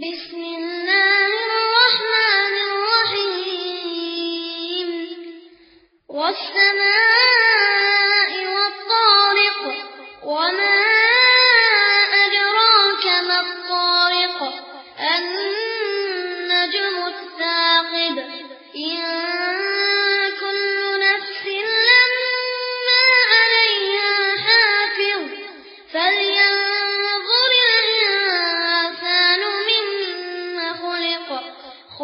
بسم الله الرحمن الرحيم. والسماء والطارق وما أدراك ما الطارق النجم الثاقب. إن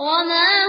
وما